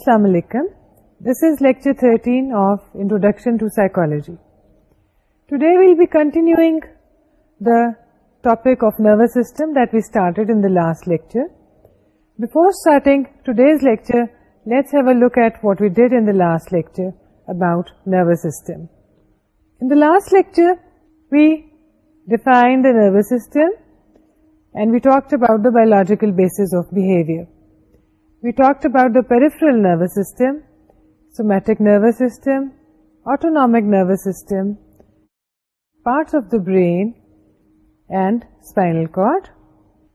Assalamu alaikum. This is lecture 13 of Introduction to Psychology. Today we will be continuing the topic of nervous system that we started in the last lecture. Before starting today's lecture, let's have a look at what we did in the last lecture about nervous system. In the last lecture, we defined the nervous system and we talked about the biological basis of behavior. We talked about the peripheral nervous system, somatic nervous system, autonomic nervous system, parts of the brain and spinal cord.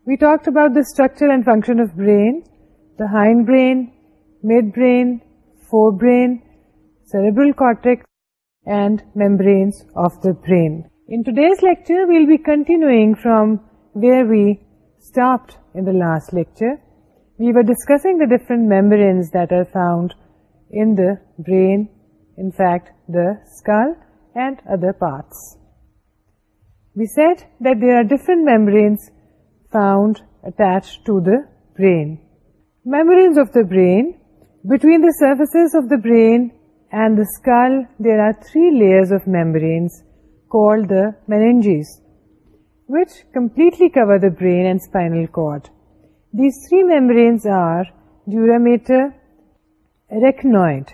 We talked about the structure and function of brain, the hindbrain, midbrain, forebrain, cerebral cortex and membranes of the brain. In today's lecture, we'll be continuing from where we stopped in the last lecture. We were discussing the different membranes that are found in the brain, in fact, the skull and other parts. We said that there are different membranes found attached to the brain. Membranes of the brain. Between the surfaces of the brain and the skull, there are three layers of membranes called the meninges, which completely cover the brain and spinal cord. These three membranes are duramater, arachnoid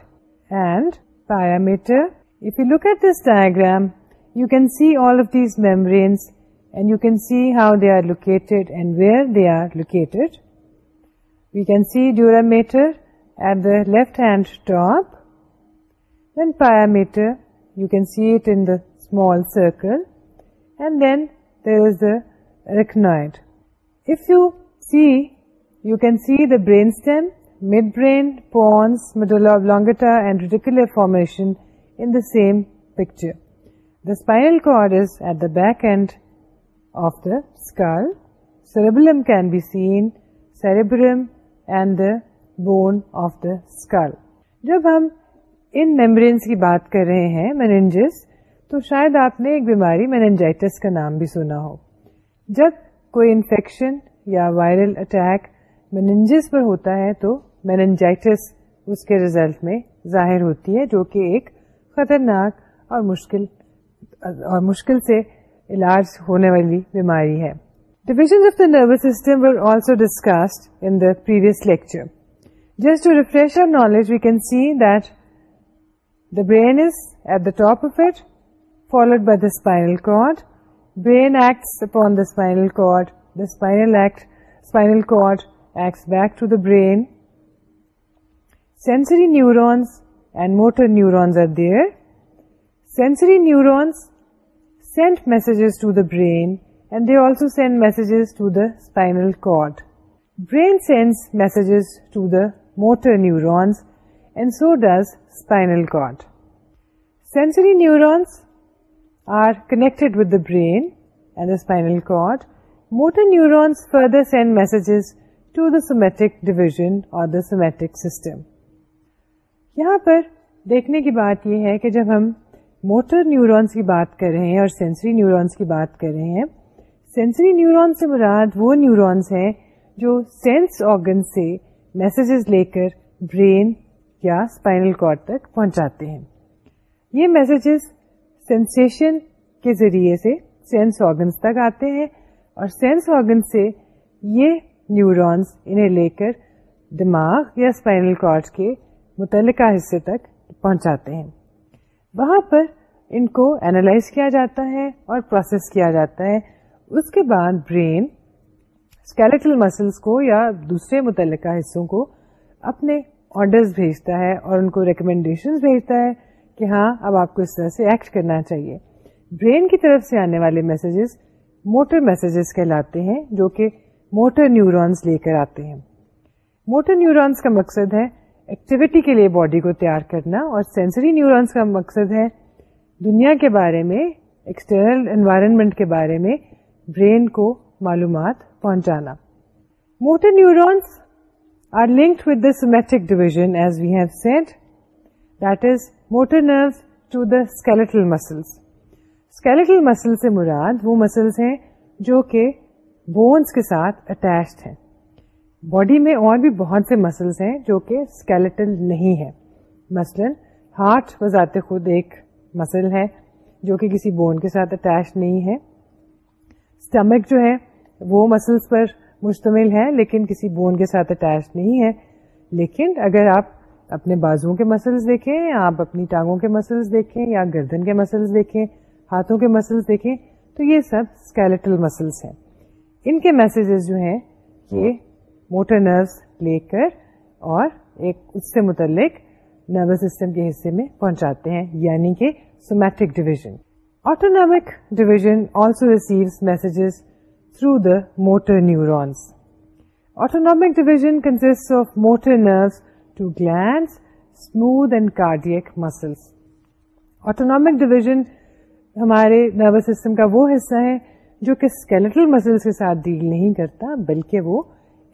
and pyometer. If you look at this diagram, you can see all of these membranes and you can see how they are located and where they are located. We can see duramater at the left hand top, then pyometer, you can see it in the small circle, and then there is the arachnoid. If you see you can see the brain the midbrain pons spinal formation the at at the back of the skull cerebellum can be seen cerebrum and the bone of the skull جب ہم ان membranes کی بات کر رہے ہیں manage تو شاید آپ نے ایک بیماری مینجائٹس کا نام بھی سنا ہو جب کوئی انفیکشن یا وائرل اٹیک میننجز پر ہوتا ہے تو میننجائٹس اس کے ریزلٹ میں ظاہر ہوتی ہے جو کہ ایک خطرناک اور مشکل اور مشکل سے علاج ہونے والی بیماری ہے division of the nervous system also discussed in the previous lecture just to refresh our knowledge we can see that the brain is at the top of it followed by the spinal cord brain acts upon the spinal cord The spinal cord acts back to the brain. Sensory neurons and motor neurons are there. Sensory neurons send messages to the brain, and they also send messages to the spinal cord. Brain sends messages to the motor neurons, and so does spinal cord. Sensory neurons are connected with the brain and the spinal cord, motor neurons further send messages to the somatic division اور the somatic system یہاں پر دیکھنے کی بات یہ ہے کہ جب ہم موٹر نیورونس کی بات کر رہے ہیں اور سینسری نیورونس کی بات کر رہے ہیں سینسری نیورونس سے مراد وہ نیورونس ہیں جو سینس آرگن سے میسجز لے کر برین یا اسپائنل کارڈ تک پہنچاتے ہیں یہ میسیجز سینسیشن کے ذریعے سے سینس آرگنس تک آتے ہیں اور سینس آرگن سے یہ نیورونس انہیں لے کر دماغ یا اسپائنل کارڈ کے متعلقہ حصے تک پہنچاتے ہیں وہاں پر ان کو اینالائز کیا جاتا ہے اور پروسیس کیا جاتا ہے اس کے بعد برین اسکیلیٹل مسلس کو یا دوسرے متعلقہ حصوں کو اپنے آرڈرز بھیجتا ہے اور ان کو ریکمینڈیشن بھیجتا ہے کہ ہاں اب آپ کو اس طرح سے ایکٹ کرنا چاہیے برین کی طرف سے آنے والے میسجز موٹر میسجز کہلاتے ہیں جو کہ موٹر نیورونس لے کر آتے ہیں موٹر نیورونز کا مقصد ہے ایکٹیویٹی کے لیے باڈی کو تیار کرنا اور سینسری نیورونس کا مقصد ہے دنیا کے بارے میں ایکسٹرنل انوائرمنٹ کے بارے میں برین کو معلومات پہنچانا motor neurons are linked with the somatic division as we have send that is motor nerves to the skeletal muscles skeletal muscles سے مراد وہ مسلس ہیں جو کہ بونس کے ساتھ اٹیچڈ ہیں باڈی میں اور بھی بہت سے مسلس ہیں جو کہ اسکیلٹل نہیں ہے مثلاً ہارٹ بذات خود ایک مسل ہے جو کہ کسی بون کے ساتھ اٹیچ نہیں ہے اسٹمک جو ہے وہ مسلس پر مشتمل ہے لیکن کسی بون کے ساتھ اٹیچ نہیں ہے لیکن اگر آپ اپنے بازو کے مسلس دیکھیں آپ اپنی ٹانگوں کے مسلس دیکھیں یا گردن کے مسلس دیکھیں ہاتھوں کے مسلس دیکھیں تو یہ سب اسکیلٹل مسلس ہیں ان کے میسجز جو ہیں یہ موٹر نروس لے کر اور ایک اس سے متعلق نروس سسٹم کے حصے میں پہنچاتے ہیں یعنی کہ somatic division autonomic division also receive messages through the motor neurons autonomic division consist of motor nerves to glands smooth and cardiac muscles autonomic division ہمارے نروس سسٹم کا وہ حصہ ہے جو کہ اسکیلٹل مسلس کے ساتھ ڈیل نہیں کرتا بلکہ وہ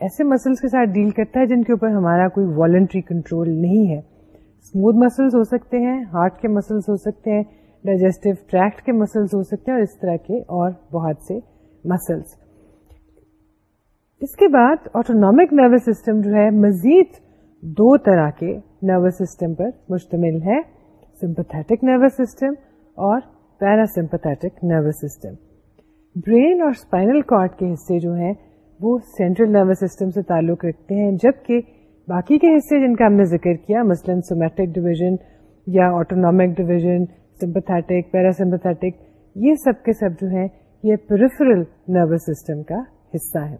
ایسے مسلس کے ساتھ ڈیل کرتا ہے جن کے اوپر ہمارا کوئی والنٹری کنٹرول نہیں ہے اسموتھ مسلس ہو سکتے ہیں ہارٹ کے مسلس ہو سکتے ہیں ڈائجسٹو ٹریکٹ کے مسلس ہو سکتے ہیں اور اس طرح کے اور بہت سے مسلس اس کے بعد آٹونک نروس سسٹم جو ہے مزید دو طرح کے نروس سسٹم پر مشتمل ہے سمپتھیٹک نروس سسٹم اور پیراسمپتھیٹک نروس سسٹم برین اور اسپائنل کارڈ کے حصے جو ہیں وہ سینٹرل نروس سسٹم سے تعلق رکھتے ہیں جبکہ باقی کے حصے جن کا ہم نے ذکر کیا مثلاً سومیٹک ڈویژن یا آٹونک ڈویژن سمپتھیٹک پیراسمپتھیٹک یہ سب کے سب جو ہیں یہ پیریفرل نروس سسٹم کا حصہ ہے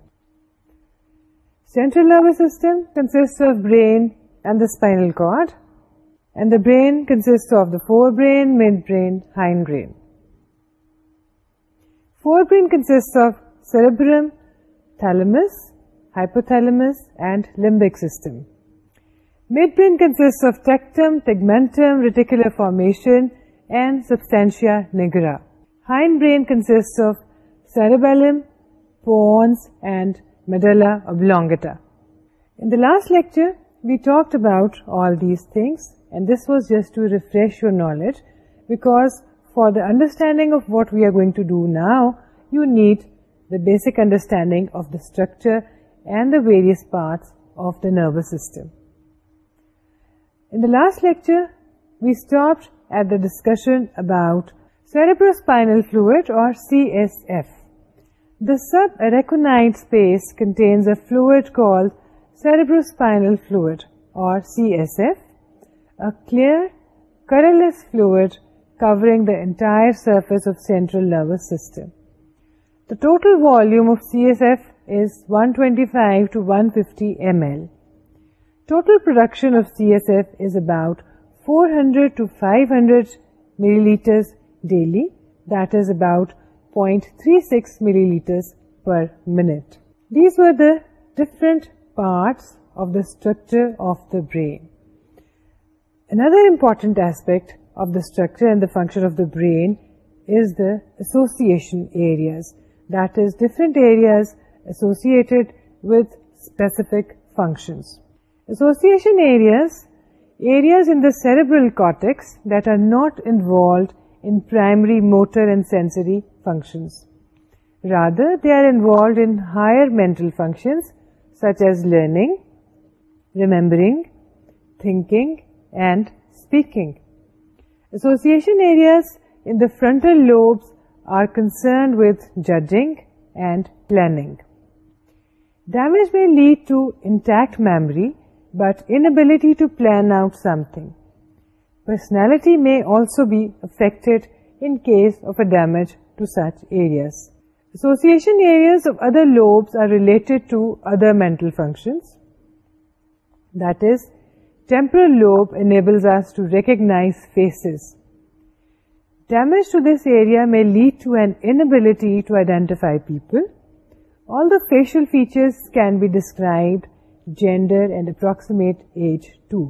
central nervous system consist of brain and the spinal cord And the brain consists of the forebrain, midbrain, hindbrain. Forebrain consists of cerebrum, thalamus, hypothalamus and limbic system. Midbrain consists of tectum, tegmentum, reticular formation and substantia nigra. Hindbrain consists of cerebellum, pons and medulla oblongata. In the last lecture, we talked about all these things. And this was just to refresh your knowledge, because for the understanding of what we are going to do now, you need the basic understanding of the structure and the various parts of the nervous system. In the last lecture, we stopped at the discussion about cerebrospinal fluid, or CSF. The subarachnoid space contains a fluid called cerebrospinal fluid, or CSF, a clear, colorless fluid covering the entire surface of central nervous system. The total volume of CSF is 125 to 150 ml. Total production of CSF is about 400 to 500 milliliters daily, that is about 0.36 milliliters per minute. These were the different parts of the structure of the brain. Another important aspect of the structure and the function of the brain is the association areas, that is, different areas associated with specific functions. Association areas in the cerebral cortex that are not involved in primary motor and sensory functions. Rather, they are involved in higher mental functions such as learning, remembering, thinking, and speaking. Association areas in the frontal lobes are concerned with judging and planning. Damage may lead to intact memory, but inability to plan out something. Personality may also be affected in case of a damage to such areas. Association areas of other lobes are related to other mental functions. That is, temporal lobe enables us to recognize faces damage to this area میں lead to an inability to identify people all the facial features can be described, gender and approximate age too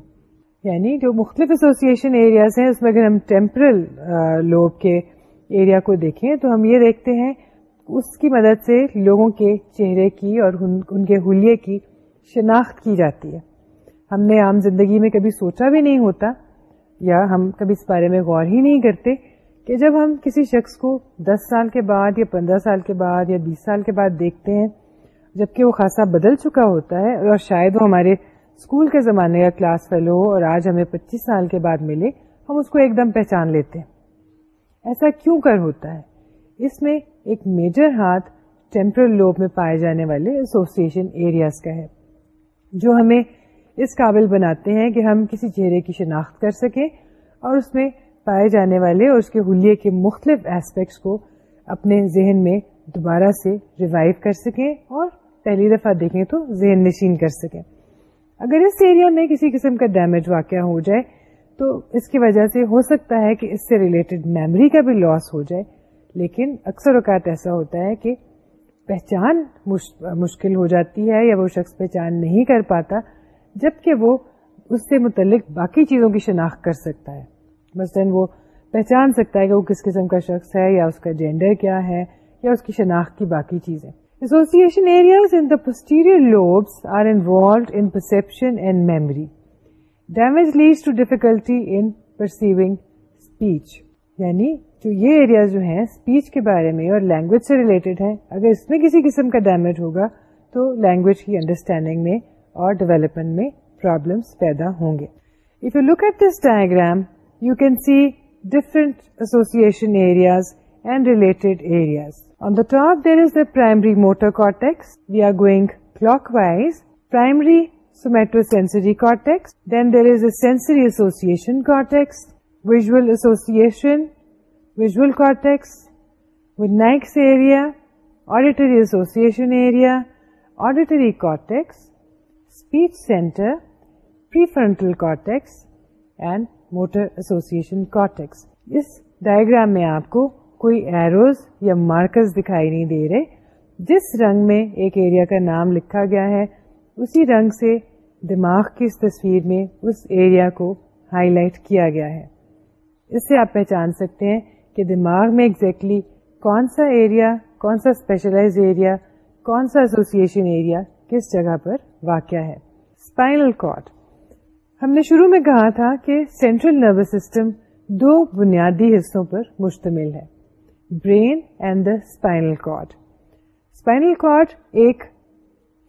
یعنی جو مختلف association areas ہیں اس میں اگر ہم temporal lobe کے area کو دیکھیں تو ہم یہ دیکھتے ہیں اس کی مدد سے لوگوں کے چہرے کی اور ان کے حلیے کی شناخت کی جاتی ہے ہم نے عام زندگی میں کبھی سوچا بھی نہیں ہوتا یا ہم کبھی اس بارے میں غور ہی نہیں کرتے کہ جب ہم کسی شخص کو دس سال کے بعد یا پندرہ سال کے بعد یا بیس سال کے بعد دیکھتے ہیں جبکہ وہ خاصا بدل چکا ہوتا ہے اور شاید وہ ہمارے اسکول کے زمانے یا کلاس فیلو اور آج ہمیں پچیس سال کے بعد ملے ہم اس کو ایک دم پہچان لیتے ہیں ایسا کیوں کر ہوتا ہے اس میں ایک میجر ہاتھ ٹیمپرل لوب میں پائے جانے والے ایسوسیشن ایریاز کا ہے جو ہمیں اس قابل بناتے ہیں کہ ہم کسی چہرے کی شناخت کر سکیں اور اس میں پائے جانے والے اور اس کے حلیے کے مختلف ایسپیکٹس کو اپنے ذہن میں دوبارہ سے ریوائو کر سکیں اور پہلی دفعہ دیکھیں تو ذہن نشین کر سکیں اگر اس ایریا میں کسی قسم کا ڈیمیج واقع ہو جائے تو اس کی وجہ سے ہو سکتا ہے کہ اس سے ریلیٹڈ میموری کا بھی لاس ہو جائے لیکن اکثر اوقات ایسا ہوتا ہے کہ پہچان مشکل ہو جاتی ہے یا وہ شخص پہچان نہیں کر پاتا جبکہ وہ اس سے متعلق باقی چیزوں کی شناخت کر سکتا ہے مثلاً وہ پہچان سکتا ہے کہ وہ کس قسم کا شخص ہے یا اس کا جینڈر کیا ہے یا اس کی شناخت کی باقی چیزیں یعنی جو یہ ایریا جو ہیں اسپیچ کے بارے میں اور لینگویج سے ریلیٹڈ ہیں اگر اس میں کسی قسم کا ڈیمیج ہوگا تو لینگویج کی انڈرسٹینڈنگ میں اور ڈیولپمنٹ میں پرابلمس پیدا ہوں گے if you look at this diagram you can see different association areas and related areas on the top there is the primary motor cortex we are going clockwise primary somatosensory cortex then there is a sensory association cortex visual association visual cortex Wernicke's area auditory association area auditory cortex diagram میں آپ کو کوئی دکھائی نہیں دے رہے جس رنگ میں ایک ایریا کا نام لکھا گیا ہے اسی رنگ سے دماغ کی تصویر میں اس ایریا کو ہائی لائٹ کیا گیا ہے اس سے آپ پہچان سکتے ہیں کہ دماغ میں ایگزیکٹلی exactly کون سا ایریا کون سا اسپیشلائز ایریا کون سا ایسوسیشن ایریا کس جگہ پر واقع ہے اسپائنل کارڈ ہم نے شروع میں کہا تھا کہ سینٹرل نروس سسٹم دو بنیادی حصوں پر مشتمل ہے brain and the spinal spinal cord cord ایک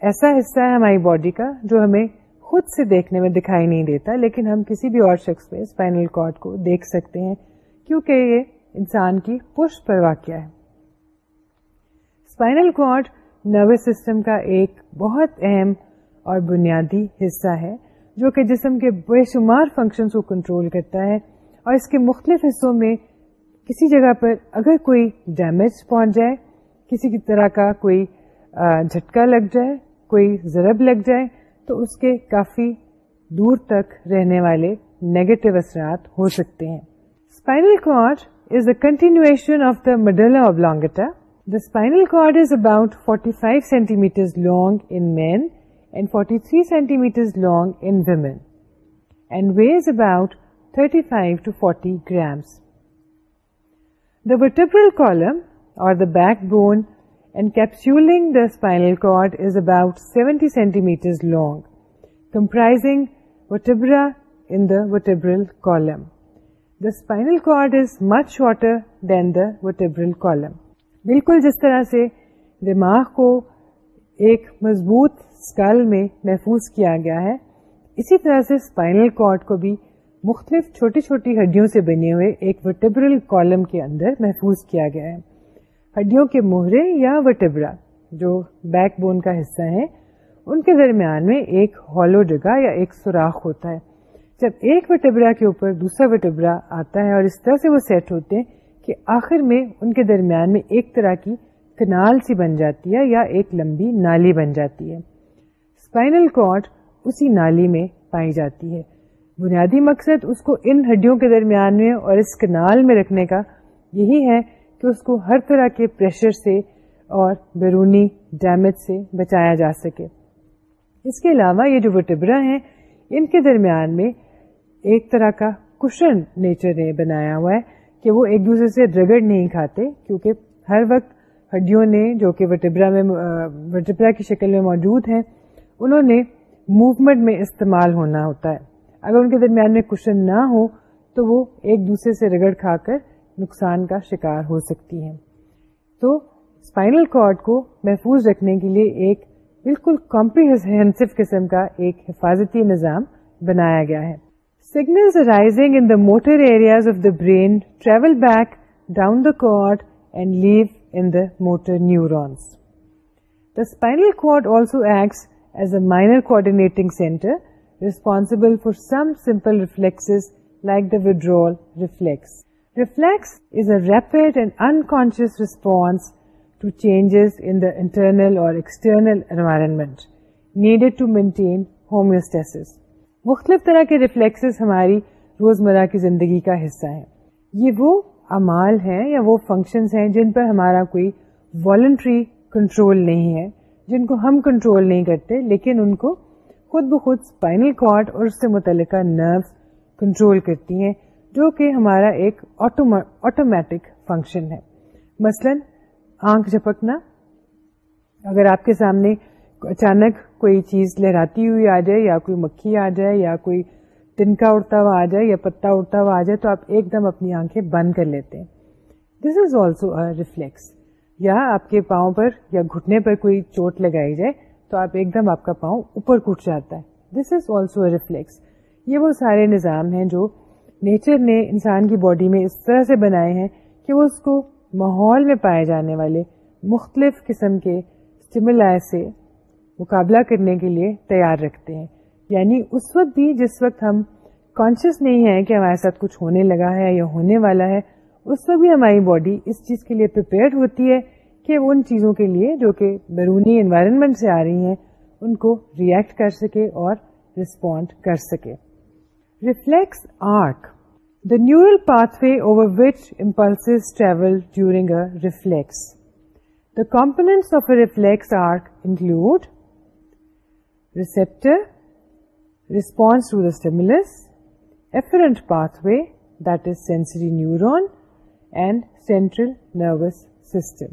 ایسا حصہ ہے ہماری باڈی کا جو ہمیں خود سے دیکھنے میں دکھائی نہیں دیتا لیکن ہم کسی بھی اور شخص میں اسپائنل کارڈ کو دیکھ سکتے ہیں کیونکہ یہ انسان کی پشت پر واقع ہے اسپائنل کارڈ نروس سسٹم کا ایک بہت اہم اور بنیادی حصہ ہے جو کہ جسم کے بے شمار فنکشنز کو کنٹرول کرتا ہے اور اس کے مختلف حصوں میں کسی جگہ پر اگر کوئی ڈیمیج پہنچ جائے کسی کی طرح کا کوئی جھٹکا لگ جائے کوئی ضرب لگ جائے تو اس کے کافی دور تک رہنے والے نیگیٹو اثرات ہو سکتے ہیں spinal cord is continuation of the medulla oblongata The spinal cord is about 45 centimeters long in men and 43 centimeters long in women, and weighs about 35 to 40 grams. The vertebral column, or the backbone encapsulating the spinal cord, is about 70 centimeters long, comprising vertebra in the vertebral column. The spinal cord is much shorter than the vertebral column. بالکل جس طرح سے دماغ کو ایک مضبوط میں محفوظ کیا گیا ہے اسی طرح سے اسپائنل کارڈ کو بھی مختلف چھوٹی چھوٹی ہڈیوں سے بنے ہوئے ایک وٹیبرل کالم کے اندر محفوظ کیا گیا ہے ہڈیوں کے مہرے یا وٹیبرا جو بیک بون کا حصہ ہیں ان کے درمیان میں ایک ہالو جگہ یا ایک سوراخ ہوتا ہے جب ایک وٹیبرا کے اوپر دوسرا وٹیبرا آتا ہے اور اس طرح سے وہ سیٹ ہوتے ہیں کہ آخر میں ان کے درمیان میں ایک طرح کی کنال سی بن جاتی ہے یا ایک لمبی نالی بن جاتی ہے اسپائنل کارڈ اسی نالی میں پائی جاتی ہے بنیادی مقصد اس کو ان ہڈیوں کے درمیان میں اور اس کنال میں رکھنے کا یہی ہے کہ اس کو ہر طرح کے پریشر سے اور بیرونی ڈیمیج سے بچایا جا سکے اس کے علاوہ یہ جو وٹبرا ہیں ان کے درمیان میں ایک طرح کا کشن نیچر نے بنایا ہوا ہے کہ وہ ایک دوسرے سے رگڑ نہیں کھاتے کیونکہ ہر وقت ہڈیوں نے جو کہ وٹبرا میں وٹبرا کی شکل میں موجود ہیں انہوں نے موومنٹ میں استعمال ہونا ہوتا ہے اگر ان کے درمیان میں کشن نہ ہو تو وہ ایک دوسرے سے رگڑ کھا کر نقصان کا شکار ہو سکتی ہیں تو اسپائنل کارڈ کو محفوظ رکھنے کے لیے ایک بالکل کمپریہنسو قسم کا ایک حفاظتی نظام بنایا گیا ہے Signals arising in the motor areas of the brain travel back down the cord and leave in the motor neurons. The spinal cord also acts as a minor coordinating center responsible for some simple reflexes like the withdrawal reflex. Reflex is a rapid and unconscious response to changes in the internal or external environment needed to maintain homeostasis. مختلف طرح کے reflexes ہماری روزمرہ کی زندگی کا حصہ ہیں یہ وہ امال ہیں یا وہ فنکشنز ہیں جن پر ہمارا کوئی والنٹری کنٹرول نہیں ہے جن کو ہم کنٹرول نہیں کرتے لیکن ان کو خود بخود اسپائنل کارڈ اور اس سے متعلقہ نرو کنٹرول کرتی ہیں جو کہ ہمارا ایک آٹومیٹک فنکشن ہے مثلا آنکھ جھپکنا اگر آپ کے سامنے اچانک کوئی چیز لہراتی ہوئی آ جائے یا کوئی مکھی آ جائے یا کوئی تنکا اڑتا ہوا آ جائے یا پتا اڑتا ہوا آ جائے تو آپ ایک دم اپنی آنکھیں بند کر لیتے ہیں دس از آلسو ریفلیکس یا آپ کے پاؤں پر یا گھٹنے پر کوئی چوٹ لگائی جائے تو آپ ایک دم آپ کا پاؤں اوپر کٹ جاتا ہے دس از آلسو ریفلیکس یہ وہ سارے نظام ہیں جو نیچر نے انسان کی باڈی میں اس طرح سے بنائے ہیں کہ وہ اس کو ماحول میں پائے جانے والے مختلف قسم کے اسٹمل سے مقابلہ کرنے کے لیے تیار رکھتے ہیں یعنی اس وقت بھی جس وقت ہم کانشیس نہیں ہے کہ ہمارے ساتھ کچھ ہونے لگا ہے یا ہونے والا ہے اس وقت بھی ہماری باڈی اس چیز کے لیے پریپیئرڈ ہوتی ہے کہ ان چیزوں کے لیے جو کہ بیرونی انوائرمنٹ سے آ رہی ہیں ان کو ریئیکٹ کر سکے اور ریسپونڈ کر سکے reflex arc the neural pathway over which impulse travel during a reflex the component of a reflex arc include receptor responds to the stimulus, afferent pathway, that is sensory neuron, and central nervous system.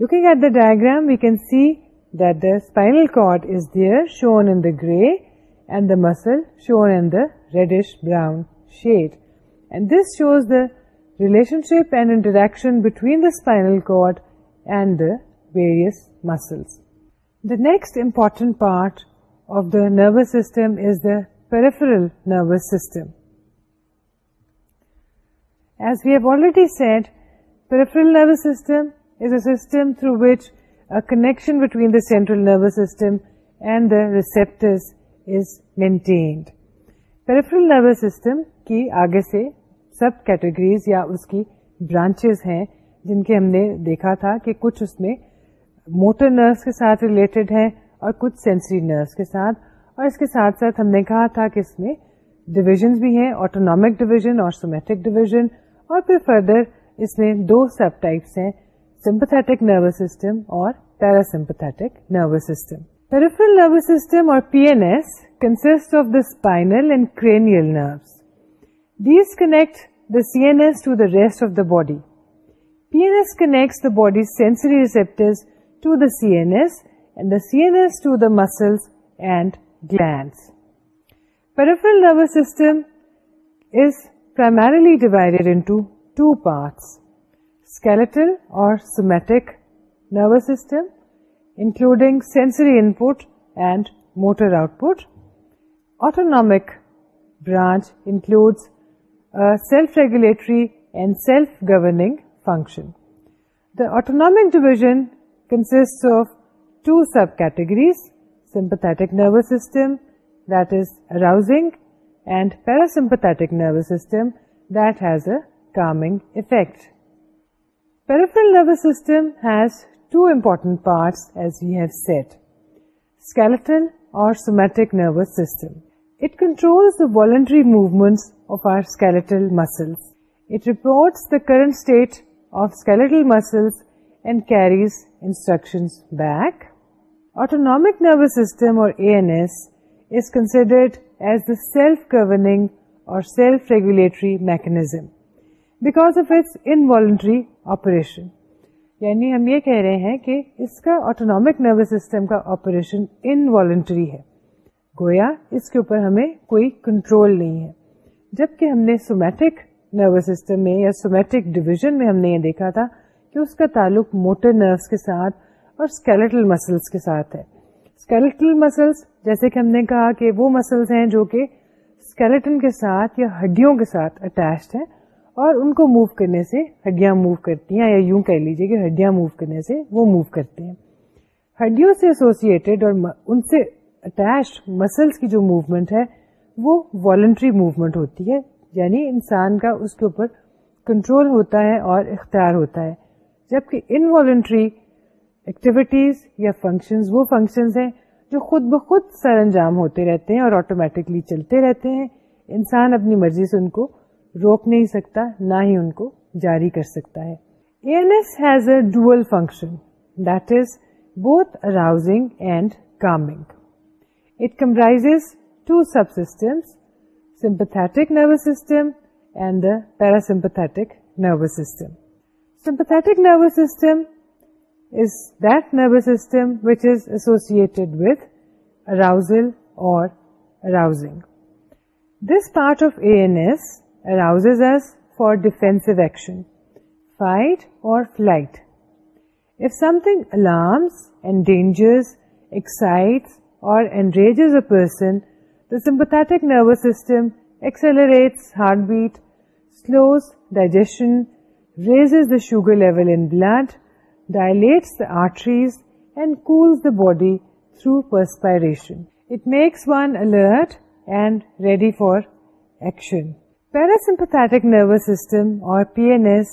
Looking at the diagram, we can see that the spinal cord is there, shown in the gray, and the muscle shown in the reddish brown shade. And this shows the relationship and interaction between the spinal cord and the various muscles. Next important part of the nervous system is the peripheral nervous system as we've already said peripheral nervous system through which a connection between the central nervous system and the receptor is maintained peripheral nervous system کی آگے سے سب categories یا اس کی branch ہیں جن کے ہم نے دیکھا تھا کہ کچھ اس میں موٹر نروس کے ساتھ ریلیٹڈ ہے اور کچھ سینسری نروس کے ساتھ اور اس کے ساتھ ساتھ ہم نے کہا تھا کہ اس میں ڈویژ بھی ہیں آٹونک ڈویژن اور سومیٹک ڈویژن اور پھر فردر اس میں دو سب ٹائپس ہیں سمپتھیٹک نروس سسٹم اور para nervous system peripheral nervous system اور P N S consist of the spinal and cranial nerves these connect the C N S to the rest of the body P N S connects the body sensory receptors to the CNS and the CNS to the muscles and glands. Peripheral nervous system is primarily divided into two parts: skeletal or somatic nervous system, including sensory input and motor output. Autonomic branch includes a self-regulatory and self-governing function. The autonomic division consists of two subcategories: sympathetic nervous system, that is arousing, and parasympathetic nervous system, that has a calming effect. Peripheral nervous system has two important parts, as we have said: skeletal or somatic nervous system. It controls the voluntary movements of our skeletal muscles. It reports the current state of skeletal muscles back nervous nervous system اور a considered as the self governing اور self regulatory mechanism because of its involuntary operation یعنی ہم یہ کہہ رہے ہیں کہ اس کا آٹونک نروس سسٹم کا آپریشن انوالنٹری ہے گویا اس کے اوپر ہمیں کوئی کنٹرول نہیں ہے جبکہ ہم نے سومیٹک نروس سسٹم میں یا سومیٹک ڈویژن میں ہم نے یہ دیکھا تھا کہ اس کا تعلق موٹر نروس کے ساتھ اور اسکیلٹل مسلس کے ساتھ ہے اسکیلٹل مسلس جیسے کہ ہم نے کہا کہ وہ مسلس ہیں جو کہ اسکیلٹن کے ساتھ یا ہڈیوں کے ساتھ اٹیچڈ ہے اور ان کو موو کرنے سے ہڈیاں موو کرتی ہیں یا یوں کہہ لیجیے کہ ہڈیاں موو کرنے سے وہ موو کرتے ہیں ہڈیوں سے ایسوسیٹیڈ اور ان سے اٹیچڈ مسلس کی جو موومنٹ ہے وہ والنٹری موومنٹ ہوتی ہے یعنی انسان کا اس کے اوپر کنٹرول ہوتا ہے اور اختیار ہوتا ہے جبکہ انوالنٹری ایکٹیویٹیز یا فنکشنز وہ فنکشنز ہیں جو خود بخود سر انجام ہوتے رہتے ہیں اور آٹومیٹکلی چلتے رہتے ہیں انسان اپنی مرضی سے ان کو روک نہیں سکتا نہ ہی ان کو جاری کر سکتا ہے S has a dual function that is both arousing and calming it comprises two subsystems sympathetic nervous system and parasympathetic nervous system sympathetic nervous system nervous system which is arouses واؤزل اور ڈینجرز ایکسائٹ اور person the sympathetic nervous system accelerates heartbeat slows digestion raises the sugar level in blood, dilates the arteries, and cools the body through perspiration. It makes one alert and ready for action. Parasympathetic nervous system or PNS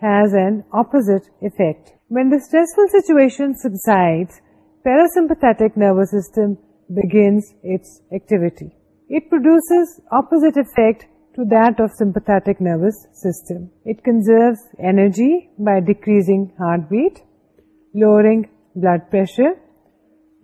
has an opposite effect. When the stressful situation subsides, parasympathetic nervous system begins its activity. It produces opposite effect to that of sympathetic nervous system. It conserves energy by decreasing heartbeat, lowering blood pressure,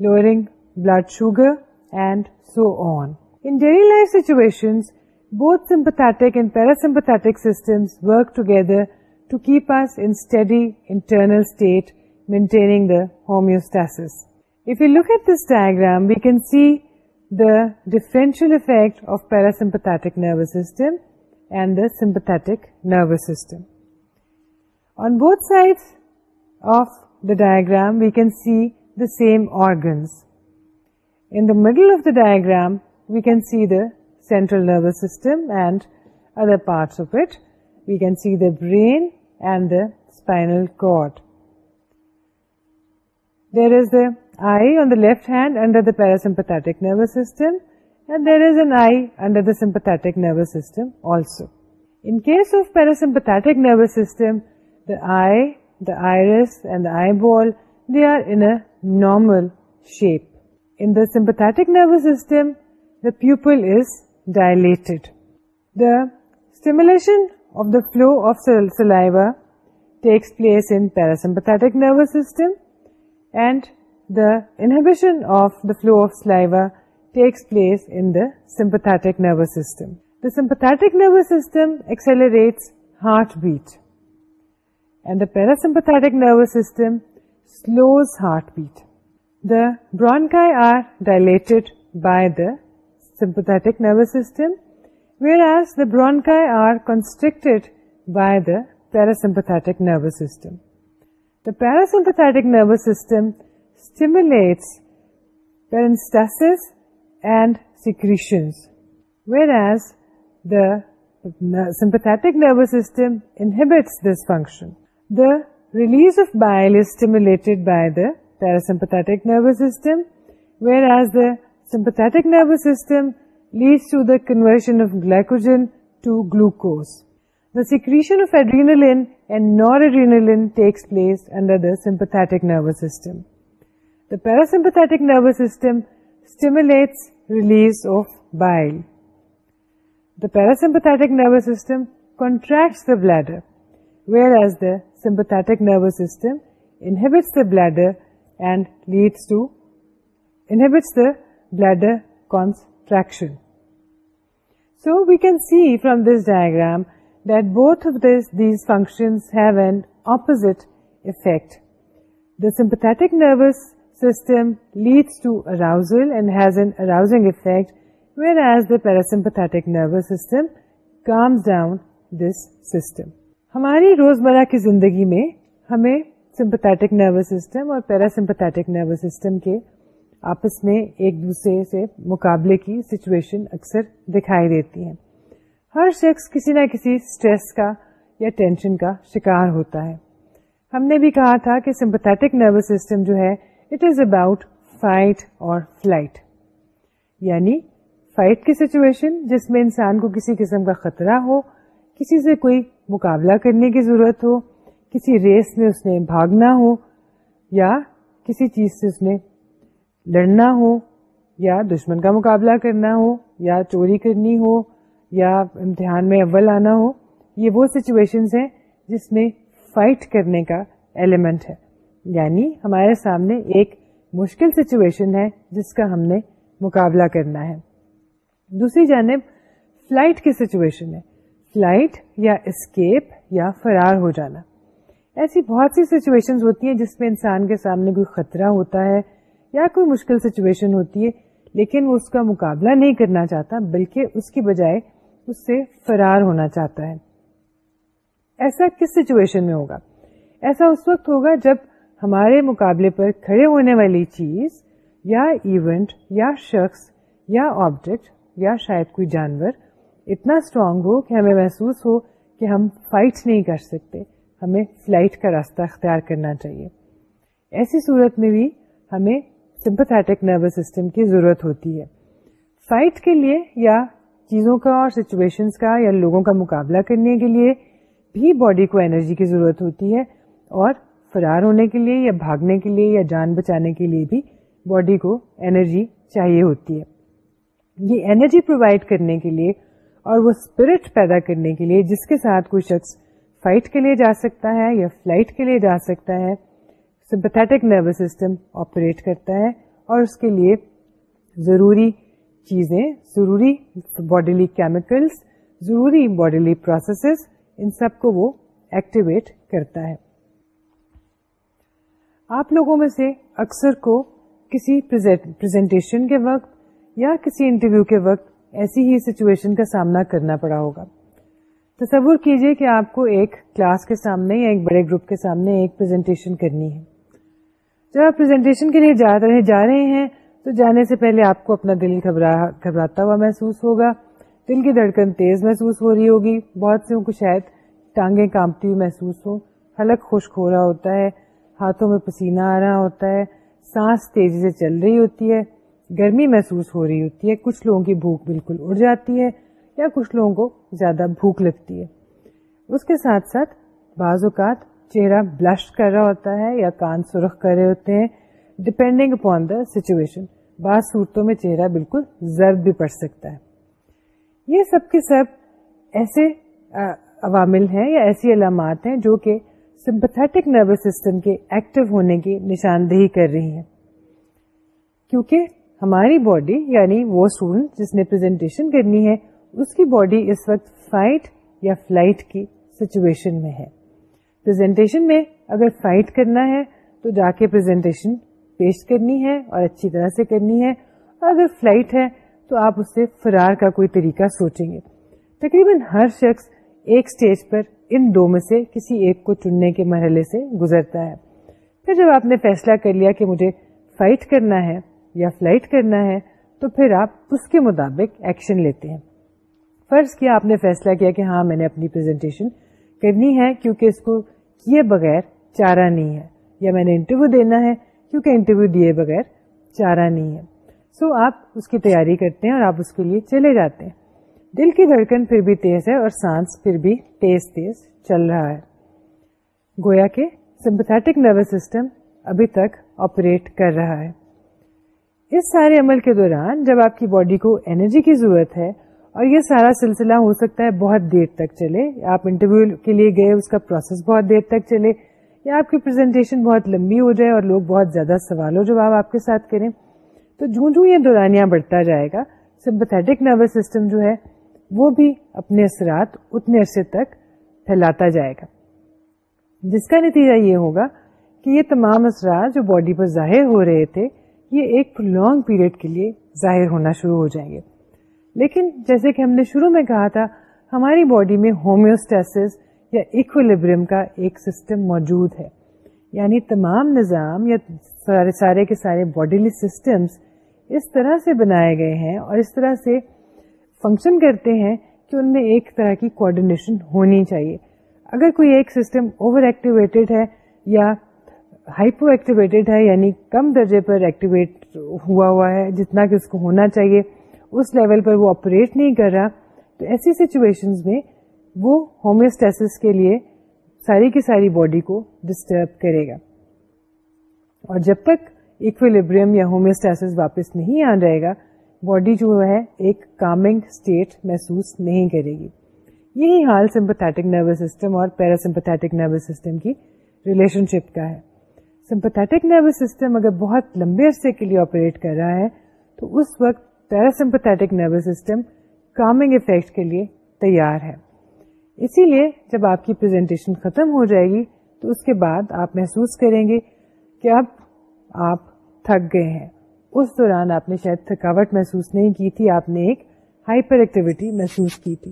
lowering blood sugar, and so on. In daily life situations, both sympathetic and parasympathetic systems work together to keep us in steady internal state, maintaining the homeostasis. If we look at this diagram, we can see the differential effect of parasympathetic nervous system and the sympathetic nervous system. On both sides of the diagram, we can see the same organs. In the middle of the diagram, we can see the central nervous system and other parts of it. We can see the brain and the spinal cord. There is the eye on the left hand under the parasympathetic nervous system, and there is an eye under the sympathetic nervous system also. In case of parasympathetic nervous system, the eye, the iris and the eyeball, they are in a normal shape. In the sympathetic nervous system, the pupil is dilated. The stimulation of the flow of saliva takes place in parasympathetic nervous system, and the inhibition of the flow of saliva takes place in the sympathetic nervous system. The sympathetic nervous system accelerates heartbeat, and the parasympathetic nervous system slows heartbeat. The bronchi are dilated by the sympathetic nervous system, whereas the bronchi are constricted by the parasympathetic nervous system. The parasympathetic nervous system stimulates peristalsis and secretions, whereas the sympathetic nervous system inhibits this function. The release of bile is stimulated by the parasympathetic nervous system, whereas the sympathetic nervous system leads to the conversion of glycogen to glucose. The secretion of adrenaline and noradrenaline takes place under the sympathetic nervous system. The parasympathetic nervous system stimulates release of bile. The parasympathetic nervous system contracts the bladder, whereas the sympathetic nervous system inhibits the bladder and inhibits the bladder contraction. So we can see from this diagram that both of these functions have an opposite effect. The sympathetic nervous system lead to arouse and has an arousing ہماری روزمرہ کی زندگی میں ہمیں sympathetic nervous system اور پیراسمپک nervous system کے آپس میں ایک دوسرے سے مقابلے کی سچویشن اکثر دکھائی دیتی ہے ہر شخص کسی نہ کسی اسٹریس کا یا ٹینشن کا شکار ہوتا ہے ہم نے بھی کہا تھا کہ سمپتھیٹک نروس سسٹم جو ہے اٹ از اباؤٹ فائٹ اور فلائٹ یعنی فائٹ کی سچویشن جس میں انسان کو کسی قسم کا خطرہ ہو کسی سے کوئی مقابلہ کرنے کی ضرورت ہو کسی ریس میں اس نے بھاگنا ہو یا کسی چیز سے اس نے لڑنا ہو یا دشمن کا مقابلہ کرنا ہو یا چوری کرنی ہو یا امتحان میں اول آنا ہو یہ وہ سچویشنز ہیں جس میں فائٹ کرنے کا ایلیمنٹ ہے یعنی ہمارے سامنے ایک مشکل سچویشن ہے جس کا ہم نے مقابلہ کرنا ہے دوسری جانب فلائٹ کی سچویشن ہے فلائٹ یا اسکیپ یا فرار ہو جانا ایسی بہت سی سچویشن ہوتی ہیں جس میں انسان کے سامنے کوئی خطرہ ہوتا ہے یا کوئی مشکل سچویشن ہوتی ہے لیکن وہ اس کا مقابلہ نہیں کرنا چاہتا بلکہ اس کی بجائے اس سے فرار ہونا چاہتا ہے ایسا کس سچویشن میں ہوگا ایسا اس وقت ہوگا جب ہمارے مقابلے پر کھڑے ہونے والی چیز یا ایونٹ یا شخص یا آبجیکٹ یا شاید کوئی جانور اتنا اسٹرانگ ہو کہ ہمیں محسوس ہو کہ ہم فائٹ نہیں کر سکتے ہمیں فلائٹ کا راستہ اختیار کرنا چاہیے ایسی صورت میں بھی ہمیں سمپتھیٹک نروس سسٹم کی ضرورت ہوتی ہے فائٹ کے لیے یا چیزوں کا اور سچویشن کا یا لوگوں کا مقابلہ کرنے کے لیے بھی باڈی کو انرجی کی ضرورت ہوتی ہے اور فرار ہونے کے لیے یا بھاگنے کے لیے یا جان بچانے کے لیے بھی باڈی کو انرجی چاہیے ہوتی ہے یہ انرجی پرووائڈ کرنے کے لیے اور وہ اسپرٹ پیدا کرنے کے لیے جس کے ساتھ کوئی شخص فائٹ کے لیے جا سکتا ہے یا فلائٹ کے لیے جا سکتا ہے سمپتھیٹک نروس سسٹم آپریٹ کرتا ہے اور اس کے لیے ضروری چیزیں ضروری باڈیلی کیمیکلس ضروری باڈیلی پروسیسز ان سب کو وہ ایکٹیویٹ کرتا ہے آپ لوگوں میں سے اکثر کو کسی کے وقت یا کسی انٹرویو کے وقت ایسی ہی سچویشن کا سامنا کرنا پڑا ہوگا تصور کیجئے کہ آپ کو ایک کلاس کے سامنے یا ایک بڑے گروپ کے سامنے ایک پریزنٹیشن کرنی ہے جب آپ پریزنٹیشن کے لیے جا رہے جا رہے ہیں تو جانے سے پہلے آپ کو اپنا دل گھبرا گھبراتا ہوا محسوس ہوگا دل کی دھڑکن تیز محسوس ہو رہی ہوگی بہت ان کو شاید ٹانگیں کامپتی محسوس ہو حلق خشک ہو رہا ہوتا ہے ہاتھوں میں پسینہ آ رہا ہوتا ہے سانس تیزی سے چل رہی ہوتی ہے گرمی محسوس ہو رہی ہوتی ہے کچھ لوگوں کی بھوک بالکل اڑ جاتی ہے یا کچھ لوگوں کو زیادہ بھوک لگتی ہے اس کے ساتھ ساتھ بعض اوقات چہرہ بلش کر رہا ہوتا ہے یا کان سرخ کر رہے ہوتے ہیں ڈپینڈنگ اپون دا سچویشن بعض صورتوں میں چہرہ بالکل زرد بھی پڑ سکتا ہے یہ سب کے سب ایسے عوامل ہیں یا ایسی علامات ہیں جو کہ سمپیٹک نروس سسٹم کے ایکٹیو ہونے کی نشاندہی کر رہی ہے ہماری باڈی یعنی وہ اسٹوڈنٹ جس نے کرنی ہے اس کی باڈی اس وقت فائٹ یا فلائٹ کی سچویشن میں ہے میں اگر فائٹ کرنا ہے تو جا کے پیش کرنی ہے اور اچھی طرح سے کرنی ہے اور اگر فلائٹ ہے تو آپ اس سے فرار کا کوئی طریقہ سوچیں گے تقریباً ہر شخص ایک اسٹیج پر ان دو میں سے کسی ایک کو چننے کے مرحلے سے گزرتا ہے پھر جب آپ نے فیصلہ کر لیا کہ مجھے فائٹ کرنا ہے یا فلائٹ کرنا ہے تو پھر آپ اس کے مطابق ایکشن لیتے ہیں فرض کیا آپ نے فیصلہ کیا کہ ہاں میں نے اپنی پریزنٹیشن کرنی ہے کیونکہ اس کو کیے بغیر چارہ نہیں ہے یا میں نے انٹرویو دینا ہے کیونکہ انٹرویو دیے بغیر چارہ نہیں ہے سو so, آپ اس کی تیاری کرتے ہیں اور آپ اس کے لیے چلے جاتے ہیں دل کی دھڑکن پھر بھی تیز ہے اور سانس پھر بھی تیز تیز چل رہا ہے گویا کہ سمپتھیٹک نروس سسٹم ابھی تک آپریٹ کر رہا ہے اس سارے عمل کے دوران جب آپ کی باڈی کو انرجی کی ضرورت ہے اور یہ سارا سلسلہ ہو سکتا ہے بہت دیر تک چلے آپ انٹرویو کے لیے گئے اس کا پروسیس بہت دیر تک چلے یا آپ کی پریزنٹیشن بہت لمبی ہو جائے اور لوگ بہت زیادہ سوال و جواب آپ کے ساتھ کریں تو جھوں جھوں یہ دورانیاں بڑھتا جائے گا سمپتھٹک نروس سسٹم جو ہے وہ بھی اپنے اثرات اتنے عرصے تک پھیلاتا جائے گا جس کا نتیجہ یہ ہوگا کہ یہ تمام اثرات جو باڈی پر ظاہر ہو رہے تھے یہ ایک لانگ پیریڈ کے لیے ظاہر ہونا شروع ہو جائیں گے لیکن جیسے کہ ہم نے شروع میں کہا تھا ہماری باڈی میں ہومیوسٹیس یا کا ایک سسٹم موجود ہے یعنی تمام نظام یا سارے کے سارے باڈیلی سسٹمس اس طرح سے بنائے گئے ہیں اور اس طرح سے فنکشن کرتے ہیں کہ ان میں ایک طرح کی کوڈینیشن ہونی چاہیے اگر کوئی ایک سسٹم اوور ایکٹیویٹیڈ ہے یا ہائپو ایکٹیویٹیڈ ہے یعنی کم درجے پر ایکٹیویٹ ہوا ہوا ہے جتنا کہ اس کو ہونا چاہیے اس لیول پر وہ آپریٹ نہیں کر رہا تو ایسی سچویشن میں وہ ہومیوسٹیسس کے لیے ساری کی ساری باڈی کو ڈسٹرب کرے گا اور جب تک ایکویلیبریم یا ہومیوسٹیس واپس نہیں آ جائے گا باڈی جو ہے ایک کامنگ اسٹیٹ محسوس نہیں کرے گی یہی حال سمپتھیٹک نروس سسٹم اور پیراسمپتھیٹک نروس سسٹم کی ریلیشن شپ کا ہے سمپتھیٹک نروس سسٹم اگر بہت لمبے عرصے کے لیے آپریٹ کر رہا ہے تو اس وقت parasympathetic nervous system calming effect کے لیے تیار ہے اسی لیے جب آپ کی پریزنٹیشن ختم ہو جائے گی تو اس کے بعد آپ محسوس کریں گے کہ اب آپ تھک گئے ہیں اس دوران آپ نے شاید تھکاوٹ محسوس نہیں کی تھی آپ نے ایک ہائپر ایکٹیویٹی محسوس کی تھی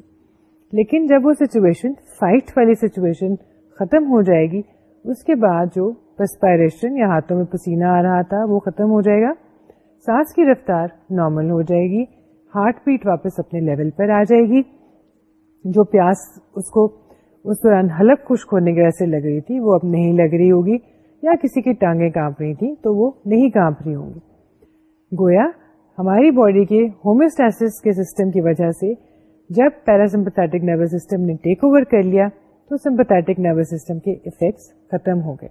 لیکن جب وہ سچویشن فائٹ والی سچویشن ختم ہو جائے گی اس کے بعد جو پرسپائریشن یا ہاتھوں میں پسینہ آ رہا تھا وہ ختم ہو جائے گا سانس کی رفتار نارمل ہو جائے گی ہارٹ بیٹ واپس اپنے لیول پر آ جائے گی جو پیاس اس کو اس دوران حلق خشک ہونے کی وجہ سے لگ رہی تھی وہ اب نہیں لگ رہی ہوگی یا کسی کی ٹانگیں کانپ رہی تھی تو وہ نہیں کانپ رہی ہوں گی گویا ہماری باڈی کے ہومیوسٹیس کے سسٹم کی وجہ سے جب پیراسمپیٹک نروس سسٹم نے ٹیک اوور کر لیا تو سمپتک نروس سسٹم کے افیکٹس ختم ہو گئے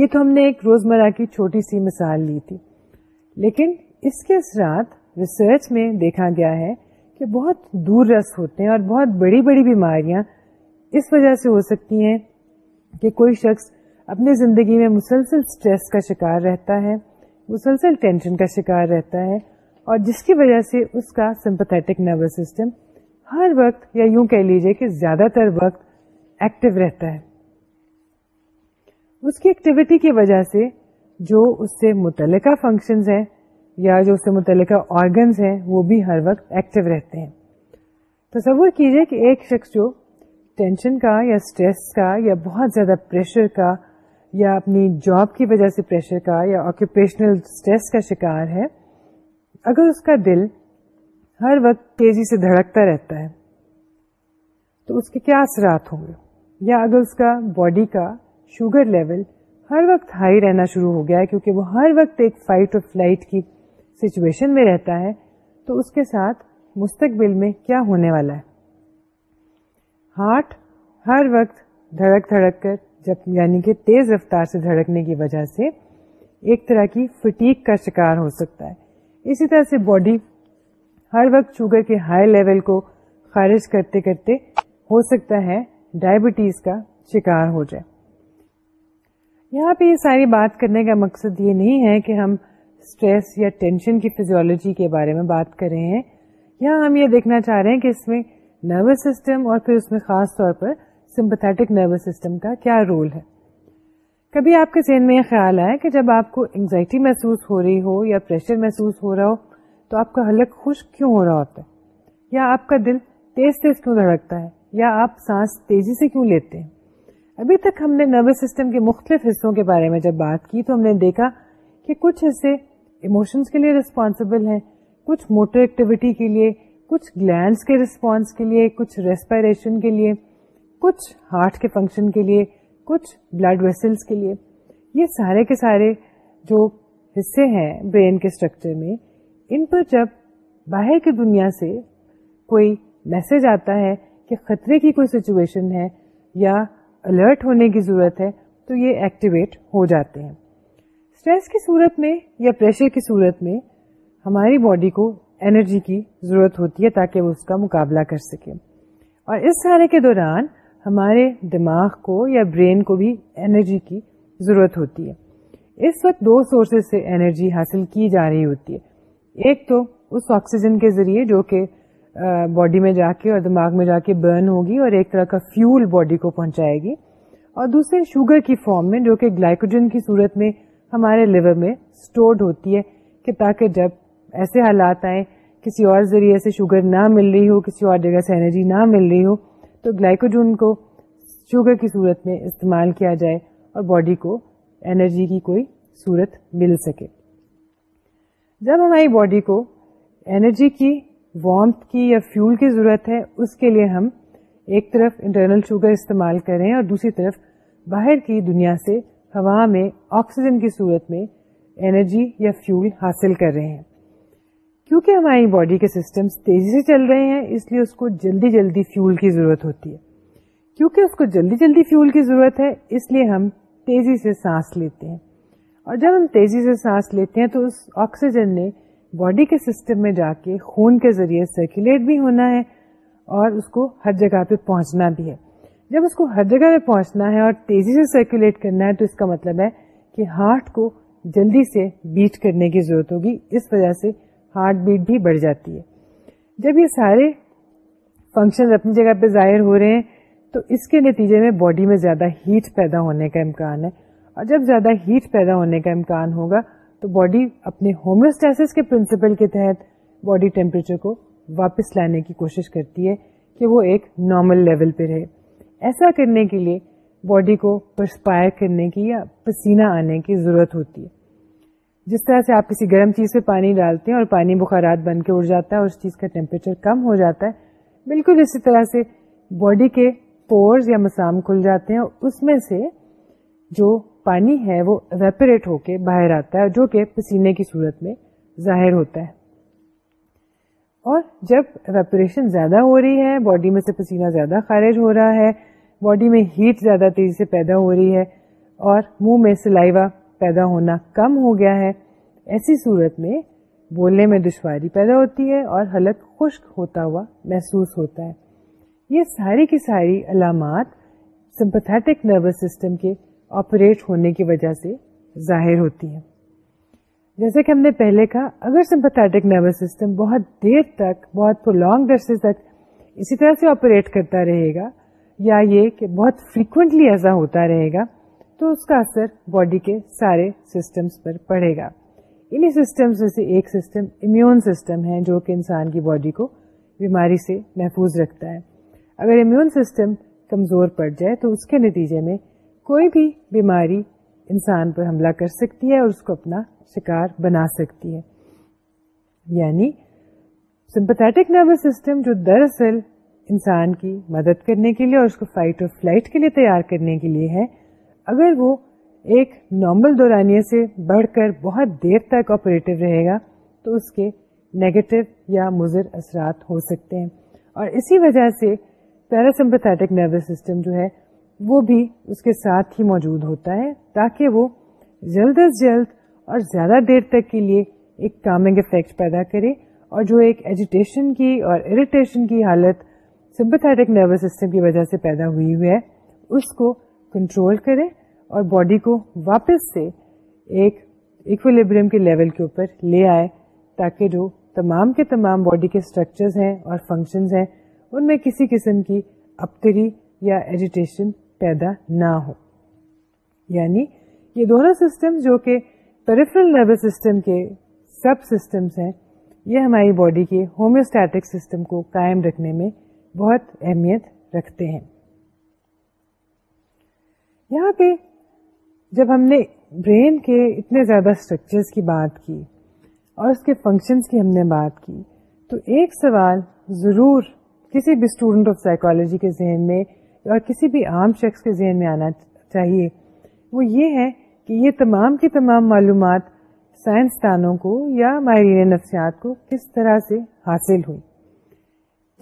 یہ تو ہم نے ایک روزمرہ کی چھوٹی سی مثال لی تھی لیکن اس کے اثرات ریسرچ میں دیکھا گیا ہے کہ بہت دور رس ہوتے ہیں اور بہت بڑی بڑی بیماریاں اس وجہ سے ہو سکتی ہیں کہ کوئی شخص اپنی زندگی میں مسلسل سٹریس کا شکار رہتا ہے مسلسل ٹینشن کا شکار رہتا ہے اور جس کی وجہ سے اس کا سمپتھیٹک نروس سسٹم ہر وقت یا یوں کہہ لیجیے کہ زیادہ تر وقت ایکٹیو رہتا ہے اس کی ایکٹیویٹی کی وجہ سے جو اس سے متعلقہ فنکشنز ہیں یا جو اس سے متعلقہ آرگنز ہیں وہ بھی ہر وقت ایکٹیو رہتے ہیں تصور کیجئے کہ ایک شخص جو ٹینشن کا یا اسٹریس کا یا بہت زیادہ پریشر کا یا اپنی جاب کی وجہ سے پریشر کا یا آکوپیشنل اسٹریس کا شکار ہے اگر اس کا دل ہر وقت تیزی سے دھڑکتا رہتا ہے تو اس کے کیا اثرات ہوں گے یا اگر اس کا باڈی کا شوگر لیول ہر وقت ہائی رہنا شروع ہو گیا ہے کیونکہ وہ ہر وقت ایک فائٹ اور فلائٹ کی سچویشن میں رہتا ہے تو اس کے ساتھ مستقبل میں کیا ہونے والا ہے ہارٹ ہر وقت دھڑک دھڑک کر جب یعنی کہ تیز رفتار سے دھڑکنے کی وجہ سے ایک طرح کی فٹیک کا شکار ہو سکتا ہے اسی طرح سے باڈی ہر وقت شوگر کے ہائی لیول کو خارج کرتے کرتے ہو سکتا ہے ڈائبٹیز کا شکار ہو جائے یہاں پہ یہ ساری بات کرنے کا مقصد یہ نہیں ہے کہ ہم اسٹریس یا ٹینشن کی فیزیولوجی کے بارے میں بات کر رہے ہیں یہاں ہم یہ دیکھنا چاہ رہے ہیں کہ اس میں نروس سسٹم اور پھر اس میں خاص طور پر سمپتھیٹک نروس سسٹم کا کیا رول ہے کبھی آپ کے ذہن میں یہ خیال آیا کہ جب آپ کو انگزائٹی محسوس ہو رہی ہو یا پریشر محسوس ہو رہا ہو تو آپ کا حلق خشک کیوں ہو رہا ہوتا ہے یا آپ کا دل تیز تیز کیوں دھڑکتا ہے یا آپ سانس تیزی سے کیوں لیتے ہیں ابھی تک ہم نے نروس سسٹم کے مختلف حصوں کے بارے میں جب بات کی تو ہم نے دیکھا کہ کچھ حصے ایموشنس کے لیے ریسپانسبل ہیں کچھ موٹر ایکٹیویٹی کے لیے کچھ گلینڈس کے ریسپانس کے لیے کچھ ریسپائریشن کے لیے کچھ ہارٹ کے فنکشن کے لیے کچھ بلڈ ویسلس کے لیے یہ سارے کے سارے جو حصے ہیں برین کے اسٹرکچر میں ان پر جب باہر کی دنیا سے کوئی میسج آتا ہے کہ خطرے کی کوئی سچویشن ہے یا الرٹ ہونے کی ضرورت ہے تو یہ ایکٹیویٹ ہو جاتے ہیں اسٹریس کی صورت میں یا پریشر کی صورت میں ہماری باڈی کو انرجی کی ضرورت ہوتی ہے تاکہ وہ اس کا مقابلہ کر سکے اور اس سارے کے دوران ہمارے دماغ کو یا برین کو بھی انرجی کی ضرورت ہوتی ہے اس وقت دو سورسز سے انرجی حاصل کی جا رہی ہوتی ہے ایک تو اس آکسیجن کے ذریعے جو کہ باڈی میں جا کے اور دماغ میں جا کے برن ہوگی اور ایک طرح کا فیول باڈی کو پہنچائے گی اور دوسرے شوگر کی فارم میں جو کہ گلائکوجن کی صورت میں ہمارے لیور میں اسٹورڈ ہوتی ہے کہ تاکہ جب ایسے حالات آئیں کسی اور ذریعے سے شوگر نہ مل رہی ہو کسی اور جگہ سے انرجی نہ مل رہی ہو تو گلائکوجون کو شوگر کی صورت میں استعمال کیا جائے اور باڈی کو انرجی کی کوئی صورت مل سکے جب ہماری باڈی کو انرجی کی وارم کی یا فیول کی ضرورت ہے اس کے لیے ہم ایک طرف انٹرنل شوگر استعمال کریں اور دوسری طرف باہر کی دنیا سے ہوا میں آکسیجن کی صورت میں انرجی یا فیول حاصل کر رہے ہیں کیونکہ ہماری باڈی کے سسٹمس تیزی سے چل رہے ہیں اس لیے اس کو جلدی جلدی فیول کی ضرورت ہوتی ہے کیونکہ اس کو جلدی جلدی فیول کی ضرورت ہے اس لیے ہم تیزی سے سانس لیتے ہیں اور جب ہم تیزی سے سانس لیتے ہیں تو اس آکسیجن نے باڈی کے سسٹم میں جا کے خون کے ذریعے سرکولیٹ بھی ہونا ہے اور اس کو ہر جگہ پہ پہنچنا بھی ہے جب اس کو ہر جگہ پہ پہنچنا ہے اور تیزی سے سرکولیٹ کرنا ہے تو اس کا مطلب ہے کہ ہارٹ کو جلدی سے بیٹ کرنے کی ضرورت ہوگی اس وجہ سے ہارٹ بیٹ بھی بڑھ جاتی ہے جب یہ سارے فنکشن اپنی جگہ پہ ظاہر ہو رہے ہیں تو اس کے نتیجے میں باڈی میں زیادہ ہیٹ پیدا ہونے کا امکان ہے اور جب زیادہ ہیٹ پیدا ہونے کا امکان ہوگا تو باڈی اپنے ہومیوسٹیسس کے پرنسپل کے تحت باڈی ٹیمپریچر کو واپس لانے کی کوشش کرتی ہے کہ وہ ایک نارمل لیول پہ رہے ایسا کرنے کے لیے باڈی کو پرسپائر کرنے کی یا پسینہ آنے کی ضرورت ہوتی ہے جس طرح سے آپ کسی گرم چیز پہ پانی ڈالتے ہیں اور پانی بخارات بن کے اڑ جاتا ہے اور اس چیز کا ٹیمپریچر کم ہو جاتا ہے بالکل اسی طرح سے باڈی کے پورز یا مسام کھل جاتے ہیں اور اس میں سے جو پانی ہے وہ ویپریٹ ہو کے باہر آتا ہے جو کہ پسینے کی صورت میں ظاہر ہوتا ہے اور جب ویپریشن زیادہ ہو رہی ہے باڈی میں سے پسینہ زیادہ خارج ہو رہا ہے باڈی میں ہیٹ زیادہ تیزی سے پیدا ہو رہی ہے اور منہ میں سلائیوا پیدا ہونا کم ہو گیا ہے ایسی صورت میں بولنے میں دشواری پیدا ہوتی ہے اور حلق خشک ہوتا ہوا محسوس ہوتا ہے یہ ساری کی ساری علامات سمپتھیٹک نروس سسٹم کے آپریٹ ہونے کی وجہ سے ظاہر ہوتی ہے جیسے کہ ہم نے پہلے کہا اگر سمپتھیٹک نروس سسٹم بہت دیر تک بہت پرولونگ عرصے تک اسی طرح سے آپریٹ کرتا رہے گا یا یہ کہ بہت فریکوینٹلی ایسا ہوتا رہے گا تو اس کا اثر باڈی کے سارے سسٹمس پر پڑے گا انہی سسٹمس میں سے ایک سسٹم امیون سسٹم ہے جو کہ انسان کی باڈی کو بیماری سے محفوظ رکھتا ہے اگر امیون سسٹم کمزور پڑ جائے تو اس کے نتیجے میں کوئی بھی بیماری انسان پر حملہ کر سکتی ہے اور اس کو اپنا شکار بنا سکتی ہے یعنی سمپتھیٹک نروس سسٹم جو دراصل انسان کی مدد کرنے کے لیے اور اس کو فائٹ اور فلائٹ کے لیے تیار کرنے کے لیے ہے اگر وہ ایک نارمل دورانیے سے بڑھ کر بہت دیر تک آپریٹو رہے گا تو اس کے نگیٹو یا مضر اثرات ہو سکتے ہیں اور اسی وجہ سے پیراسمپتھیٹک نروس سسٹم جو ہے وہ بھی اس کے ساتھ ہی موجود ہوتا ہے تاکہ وہ جلد از جلد اور زیادہ دیر تک کے لیے ایک کامنگ افیکٹ پیدا کرے اور جو ایک ایجیٹیشن کی اور اریٹیشن کی حالت سمپتھیٹک نروس سسٹم کی وجہ سے پیدا ہوئی ہوئی ہے اس کو کنٹرول کرے اور باڈی کو واپس سے ایک اکولیبریم کے لیول کے اوپر لے آئے تاکہ جو تمام کے تمام باڈی کے اسٹرکچرز ہیں اور فنکشنز ہیں ان میں کسی قسم کی ابتری یا ایجیٹیشن پیدا نہ ہو یعنی یہ دونوں سسٹم جو کہ پیریفرل نروس سسٹم کے سب سسٹمس ہیں یہ ہماری باڈی کے ہومیوسٹیٹک سسٹم کو قائم رکھنے میں بہت اہمیت رکھتے ہیں یہاں پہ جب ہم نے برین کے اتنے زیادہ اسٹرکچرس کی بات کی اور اس کے فنکشنس کی ہم نے بات کی تو ایک سوال ضرور کسی بھی اسٹوڈنٹ آف سائیکالوجی کے ذہن میں اور کسی بھی عام شخص کے ذہن میں آنا چاہیے وہ یہ ہے کہ یہ تمام کی تمام معلومات سائنسدانوں کو یا ماہرین نفسیات کو کس طرح سے حاصل ہوئی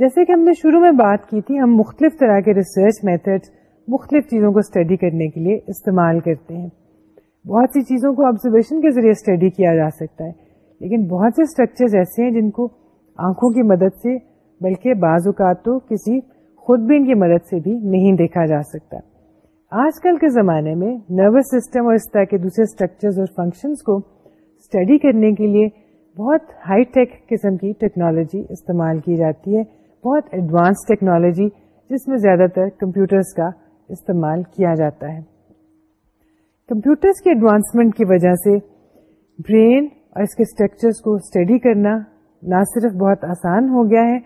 جیسے کہ ہم نے شروع میں بات کی تھی ہم مختلف طرح کے ریسرچ میتھڈ مختلف چیزوں کو اسٹڈی کرنے کے لیے استعمال کرتے ہیں بہت سی چیزوں کو آبزرویشن کے ذریعے اسٹڈی کیا جا سکتا ہے لیکن بہت سے اسٹرکچر ایسے ہیں جن کو آنکھوں کی مدد سے بلکہ بعض اوقات تو کسی خود بین کی مدد سے بھی نہیں دیکھا جا سکتا آج کل کے زمانے میں نروس سسٹم اور اس طرح کے دوسرے اسٹرکچر اور فنکشنس کو اسٹڈی کرنے کے لیے بہت ہائی ٹیک قسم کی ٹیکنالوجی استعمال کی جاتی ہے بہت ایڈوانس ٹیکنالوجی جس میں زیادہ تر کمپیوٹرس کا استعمال کیا جاتا ہے کمپیوٹرسمنٹ کی وجہ سے برین اور اس کے اسٹرکچرس کو اسٹڈی کرنا نہ صرف بہت آسان ہو گیا ہے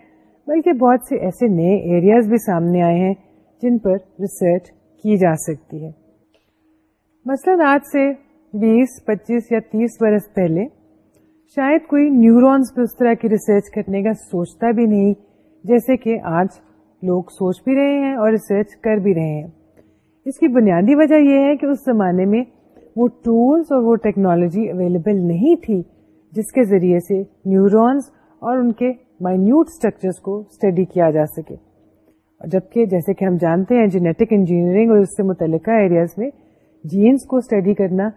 بلکہ بہت سے ایسے نئے ایریاز بھی سامنے آئے ہیں جن پر ریسرچ کی جا سکتی ہے مثلاً آج سے بیس پچیس یا تیس برس پہلے شاید کوئی نیورونس پہ اس طرح کی ریسرچ کرنے کا سوچتا بھی نہیں جیسے کہ آج لوگ سوچ بھی رہے ہیں اور ریسرچ کر بھی رہے ہیں اس کی بنیادی وجہ یہ ہے کہ اس زمانے میں وہ ٹولس اور وہ ٹیکنالوجی اویلیبل نہیں تھی جس کے ذریعے سے نیورونس اور ان کے مائنیوٹ اسٹرکچرس کو اسٹڈی کیا جا سکے جبکہ جیسے کہ ہم جانتے ہیں جینیٹک انجینئرنگ اور اس سے متعلقہ ایریاز میں جینس کو اسٹڈی کرنا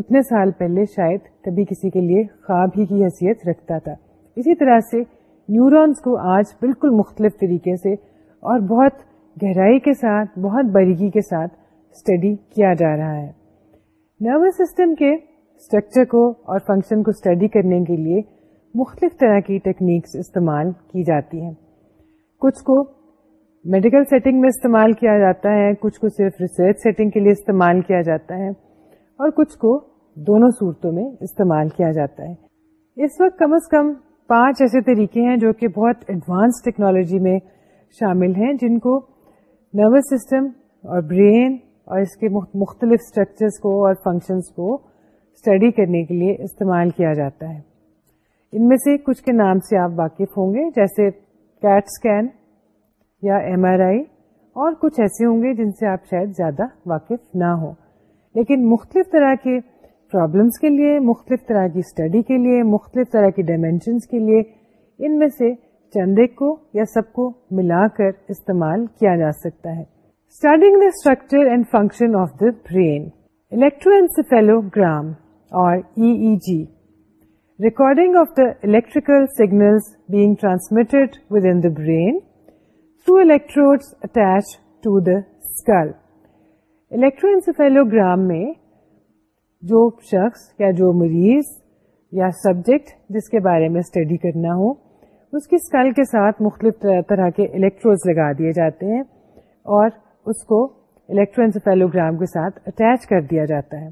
اتنے سال پہلے شاید کبھی کسی کے لیے خواب ہی کی حیثیت رکھتا تھا اسی طرح سے نیورونس کو آج بالکل مختلف طریقے سے اور بہت گہرائی کے ساتھ بہت بریقی کے ساتھ اسٹڈی کیا جا رہا ہے نروس سسٹم کے اسٹرکچر کو اور فنکشن کو اسٹڈی کرنے کے لیے مختلف طرح کی ٹیکنیکس استعمال کی جاتی ہیں کچھ کو میڈیکل سیٹنگ میں استعمال کیا جاتا ہے کچھ کو صرف ریسرچ سیٹنگ کے لیے استعمال کیا جاتا ہے اور کچھ کو دونوں صورتوں میں استعمال کیا جاتا ہے اس وقت کم از کم پانچ ایسے طریقے ہیں جو کہ بہت ایڈوانس ٹیکنالوجی میں شامل ہیں جن کو نروس سسٹم اور برین اور اس کے مختلف اسٹرکچرس کو اور فنکشنس کو اسٹڈی کرنے کے لیے استعمال کیا جاتا ہے ان میں سے کچھ کے نام سے آپ واقف ہوں گے جیسے کیٹ اسکین یا ایم آر آئی اور کچھ ایسے ہوں گے جن سے آپ شاید زیادہ واقف نہ ہوں لیکن مختلف طرح کے پرابلمس کے لیے مختلف طرح کی اسٹڈی کے لیے مختلف طرح کی ڈائمینشنس کے لیے ان میں سے چندے کو یا سب کو ملا کر استعمال کیا جا سکتا ہے starting the structure and function of the brain electroencephalogram اور E E G recording of the electrical signal being transmitted within the brain through electrode attach to the skull electroencephalogram میں جو شخص یا جو مریض یا سبجیکٹ جس کے بارے میں اسٹڈی کرنا ہو اس کی اسکل کے ساتھ مختلف طرح کے الیکٹروز لگا دیے جاتے ہیں اور اس کو الیکٹرونس کے ساتھ اٹیچ کر دیا جاتا ہے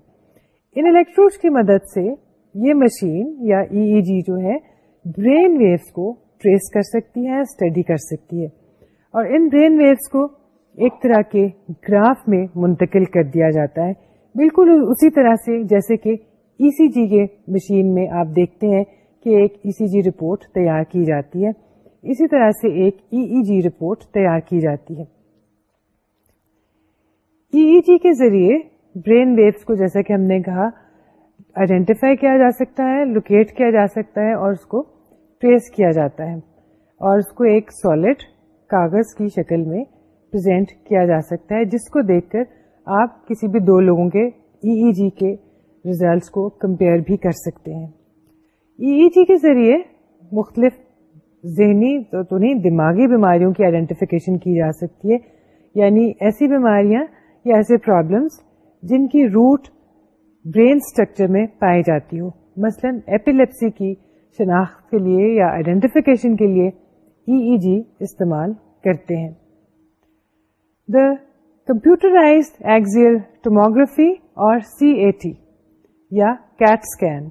ان الیکٹروڈ کی مدد سے یہ مشین یا ای ای جی جو ہے برین ویوس کو ٹریس کر سکتی ہے اسٹڈی کر سکتی ہے اور ان برین ویوس کو ایک طرح کے گراف میں منتقل کر دیا جاتا ہے بالکل اسی طرح سے جیسے کہ ای سی جی کے مشین میں آپ دیکھتے ہیں کہ ایک ای سی جی رپورٹ تیار کی جاتی ہے اسی طرح سے ایک ای ای جی رپورٹ تیار کی جاتی ہے ای ای جی کے ذریعے برین ویوس کو جیسا کہ ہم نے کہا آئیڈینٹیفائی کیا جا سکتا ہے لوکیٹ کیا جا سکتا ہے اور اس کو ٹریس کیا جاتا ہے اور اس کو ایک سالڈ کاغذ کی شکل میں پرزینٹ کیا جا سکتا ہے جس کو دیکھ کر آپ کسی بھی دو لوگوں کے ای ای جی کے ریزلٹس کو کمپیئر بھی کر سکتے ہیں ای ای جی کے ذریعے مختلف ذہنی تو نہیں دماغی بیماریوں کی آئیڈینٹیفیکیشن کی جا سکتی ہے یعنی ایسی بیماریاں یا ایسے پرابلمس جن کی روٹ برین اسٹرکچر میں پائی جاتی ہو مثلا ایپیلیپسی کی شناخت کے لیے یا آئیڈینٹیفیکیشن کے لیے ای ای جی استعمال کرتے ہیں دا کمپیوٹرائز ایکزیل ٹوموگرافی اور سی اے ٹی یا کیٹ اسکین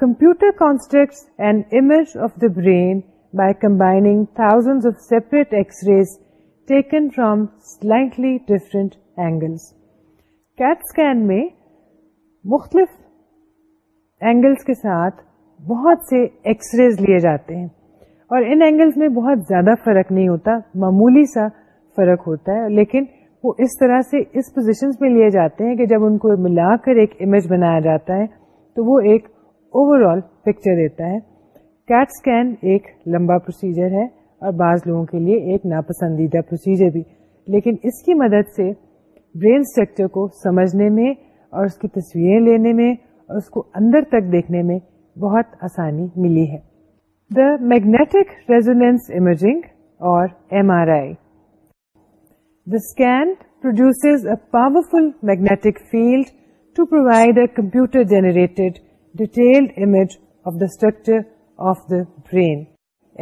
کمپیوٹر مختلف کے ساتھ بہت سے ایکس ریز لیے جاتے ہیں اور ان اینگلس میں بہت زیادہ فرق نہیں ہوتا معمولی سا فرق ہوتا ہے لیکن وہ اس طرح سے اس پوزیشن میں لیے جاتے ہیں کہ جب ان کو ملا کر ایک امیج بنایا جاتا ہے تو وہ ایک اوور آل پکچر دیتا ہے کیٹ اسکین ایک لمبا پروسیجر ہے اور بعض لوگوں کے لیے ایک ناپسندیدہ پروسیجر بھی لیکن اس کی مدد سے برین اسٹرکچر کو سمجھنے میں اور اس کی تصویریں لینے میں اور اس کو اندر تک دیکھنے میں بہت آسانی ملی ہے دا میگنیٹک ریزولینس امیجنگ اور M R I the scan produce a powerful magnetic field to provide a computer generated detailed image of the structure of the brain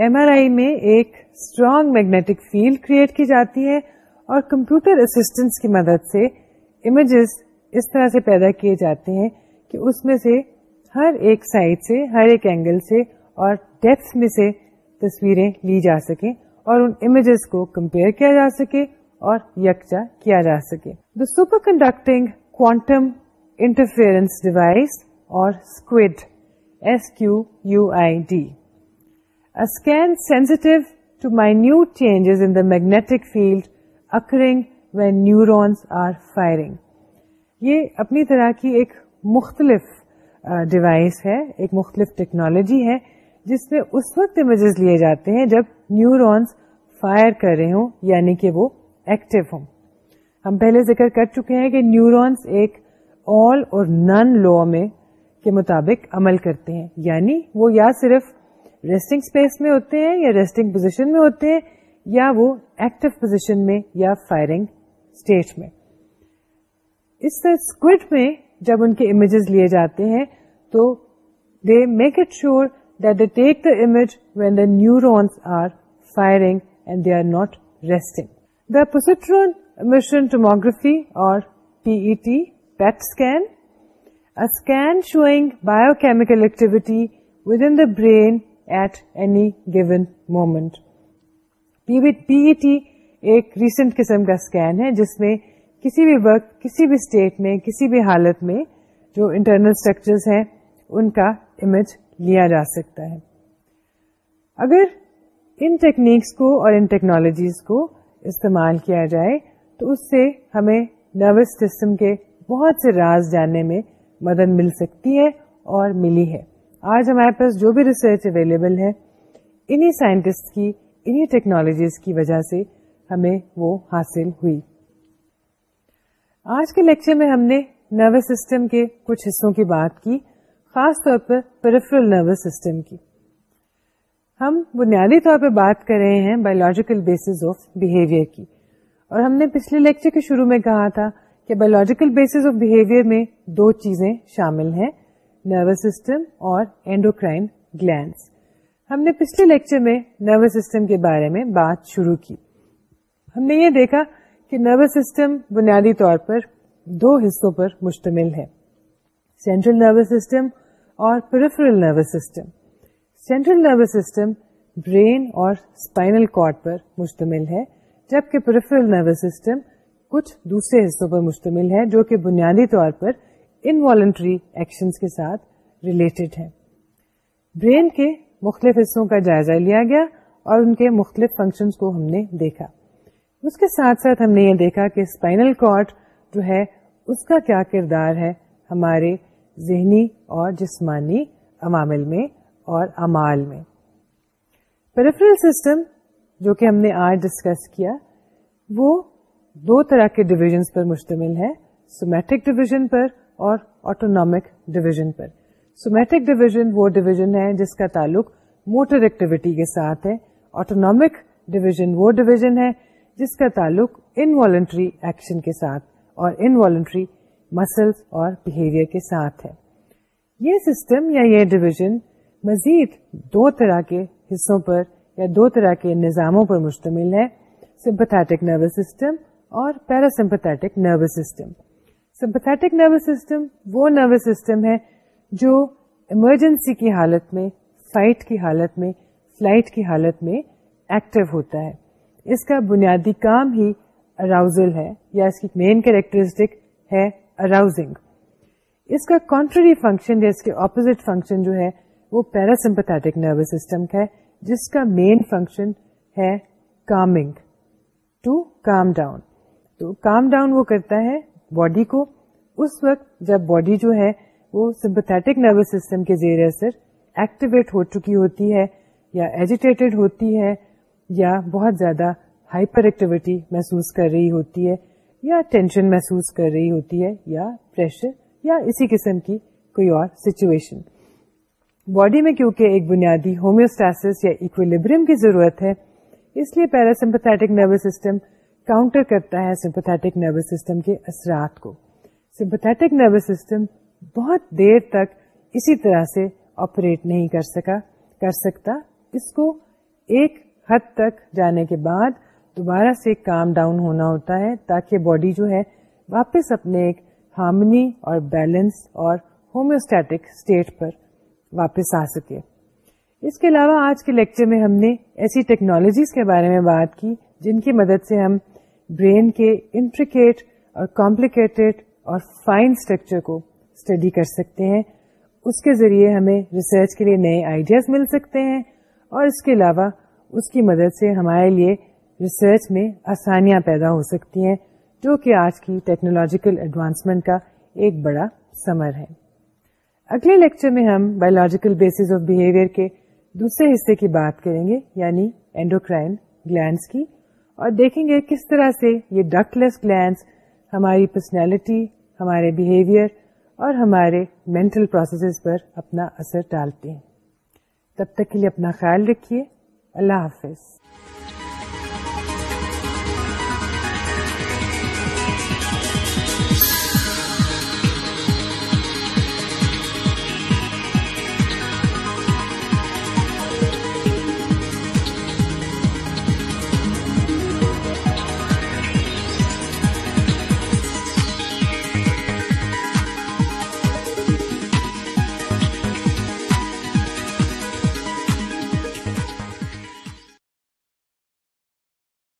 M R I میں ایک اسٹرانگ میگنیٹک فیلڈ کریٹ کی جاتی ہے اور computer stains کی مدد سے images اس طرح سے پیدا کیے جاتے ہیں کہ اس میں سے ہر ایک سائڈ سے ہر ایک اینگل سے اور ڈیپتھ میں سے تصویریں لی جا سکیں اور ان امیجز کو کمپیئر کیا جا سکے اور یکجا کیا جا سکے the superconducting quantum interference device magnetic field occurring when neurons are firing یہ اپنی طرح کی ایک مختلف ڈیوائس ہے ایک مختلف ٹیکنالوجی ہے جس میں اس وقت امیجز لیے جاتے ہیں جب نیورونس فائر کر رہے ہوں یعنی کہ وہ ایکٹیو ہوں ہم پہلے ذکر کر چکے ہیں کہ نیورونس ایک آل اور نن لو میں کے مطابق عمل کرتے ہیں یعنی وہ یا صرف ریسٹنگ اسپیس میں ہوتے ہیں یا ریسٹنگ پوزیشن میں ہوتے ہیں یا وہ ایکٹیو پوزیشن میں یا فائرنگ اسٹیٹ میں اس طرح اسکوڈ میں جب ان کے امیجز لیے جاتے ہیں تو they make it sure that they take the image when the neurons are firing and they are not resting the positron tomography اور P E T PET scan scan showing biochemical activity within the brain at an given ایک recent قسم کا scan ہے جس میں کسی کسی بھی بھی وقت اسٹیٹ میں کسی بھی حالت میں جو انٹرنل اسٹرکچر ہیں ان کا امیج لیا جا سکتا ہے اگر ان ٹیکنیکس کو اور ان ٹیکنالوجیز کو استعمال کیا جائے تو اس سے ہمیں نروس سسٹم کے بہت سے راز جاننے میں مدد مل سکتی ہے اور ملی ہے آج ہمارے پاس جو بھی ریسرچ اویلیبل ہے انہی انہی سائنٹسٹ کی کی ٹیکنالوجیز وجہ سے ہمیں وہ حاصل ہوئی آج کے لیکچر میں ہم نے نروس سسٹم کے کچھ حصوں کی بات کی خاص طور پر پیریفرل نروس سسٹم کی ہم بنیادی طور پہ بات کر رہے ہیں بایولوجیکل بیسز آف بہیویئر کی اور ہم نے پچھلے لیکچر کے شروع میں کہا تھا کہ بایولوجیکل بیسس آف بہیویئر میں دو چیزیں شامل ہیں نروس سسٹم اور اینڈوکرائن گلینڈس ہم نے پچھلے لیکچر میں نروس سسٹم کے بارے میں بات شروع کی ہم نے یہ دیکھا کہ نروس سسٹم بنیادی طور پر دو حصوں پر مشتمل ہے سینٹرل نروس سسٹم اور peripheral nervous system central nervous system brain اور اسپائنل کارڈ پر مشتمل ہے جبکہ پریفرل نروس سسٹم کچھ دوسرے حصوں پر مشتمل ہے جو کہ بنیادی طور پر انوالنٹری ایکشن کے ساتھ ریلیٹڈ ہے برین کے مختلف حصوں کا جائزہ لیا گیا اور ان کے مختلف فنکشن کو ہم نے دیکھا اس کے ساتھ ساتھ ہم نے یہ دیکھا کہ اسپائنل کارڈ جو ہے اس کا کیا کردار ہے ہمارے ذہنی اور جسمانی عوامل میں اور امال میں پیریفرل سسٹم جو کہ ہم نے آج ڈسکس کیا وہ دو طرح کے ڈویژنس پر مشتمل ہے سومیٹک ڈویژن پر اور آٹونک ڈویژن پر سومیٹک ڈویژن وہ ڈویژن ہے جس کا تعلق موٹر ایکٹیویٹی کے ساتھ ہے آٹونک ڈویژن وہ ڈویژن ہے جس کا تعلق انوالنٹری ایکشن کے ساتھ اور انوالنٹری مسلس اور بہیویئر کے ساتھ ہے یہ سسٹم یا یہ ڈویژن مزید دو طرح کے حصوں پر یا دو طرح کے نظاموں پر مشتمل ہے سمپتھک نروس سسٹم اور parasympathetic nervous system sympathetic nervous system وہ نروس سسٹم ہے جو ایمرجنسی کی حالت میں فائٹ کی حالت میں فلائٹ کی حالت میں ایکٹیو ہوتا ہے اس کا بنیادی کام ہی اراؤزل ہے یا اس کی مین کیریکٹرسٹک ہے اراؤزنگ اس کا کانٹری فنکشن یا اس کے اپوزٹ فنکشن جو ہے وہ پیرا نروس سسٹم کا ہے جس کا مین فنکشن ہے کامنگ ٹو کام ڈاؤن تو کام ڈاؤن وہ کرتا ہے باڈی کو اس وقت جب باڈی جو ہے وہ سمپتھیٹک نروس سسٹم کے زیر اثر ایکٹیویٹ ہو چکی ہوتی ہے یا ایجیٹیٹڈ ہوتی ہے یا بہت زیادہ ہائپر ایکٹیویٹی محسوس کر رہی ہوتی ہے یا ٹینشن محسوس کر رہی ہوتی ہے یا پریشر یا اسی قسم کی کوئی اور سچویشن باڈی میں کیونکہ ایک بنیادی ہومیوسٹاس یا اکویلیبر کی ضرورت ہے اس لیے پیراسمپتھیٹک نروس سسٹم کاؤنٹر کرتا ہے سمپتھیٹک نروس سسٹم کے اثرات کو سمپتھیٹک نروس سسٹم بہت دیر تک اسی طرح سے آپریٹ نہیں کر سکا کر سکتا اس کو ایک حد تک جانے کے بعد دوبارہ سے کام ڈاؤن ہونا ہوتا ہے تاکہ باڈی جو ہے واپس اپنے ایک ہارمنی اور بیلنس اور ہومیوسٹیٹک اسٹیٹ پر واپس آ سکے اس کے علاوہ آج کے لیکچر میں ہم نے ایسی ٹیکنالوجیز کے بارے میں بات کی جن کی مدد سے ہم برین کے انٹریکیٹ اور کمپلیکیٹڈ اور فائن اسٹرکچر کو اسٹڈی کر سکتے ہیں اس کے ذریعے ہمیں ریسرچ کے لیے نئے آئیڈیاز مل سکتے ہیں اور اس کے علاوہ اس کی مدد سے ہمارے لیے ریسرچ میں آسانیاں پیدا ہو سکتی ہیں جو کہ آج کی ٹیکنالوجیکل ایڈوانسمنٹ کا ایک بڑا سمر ہے اگلے لیکچر میں ہم بایولوجیکل بیسز آف بہیویئر کے دوسرے حصے کی بات کریں گے یعنی اینڈوکرائن گلینڈس کی اور دیکھیں گے کس طرح سے یہ ڈاکلیس گلینس ہماری پرسنالٹی ہمارے بہیویئر اور ہمارے مینٹل پروسیسز پر اپنا اثر ڈالتے ہیں تب تک کے لیے اپنا خیال رکھیے اللہ حافظ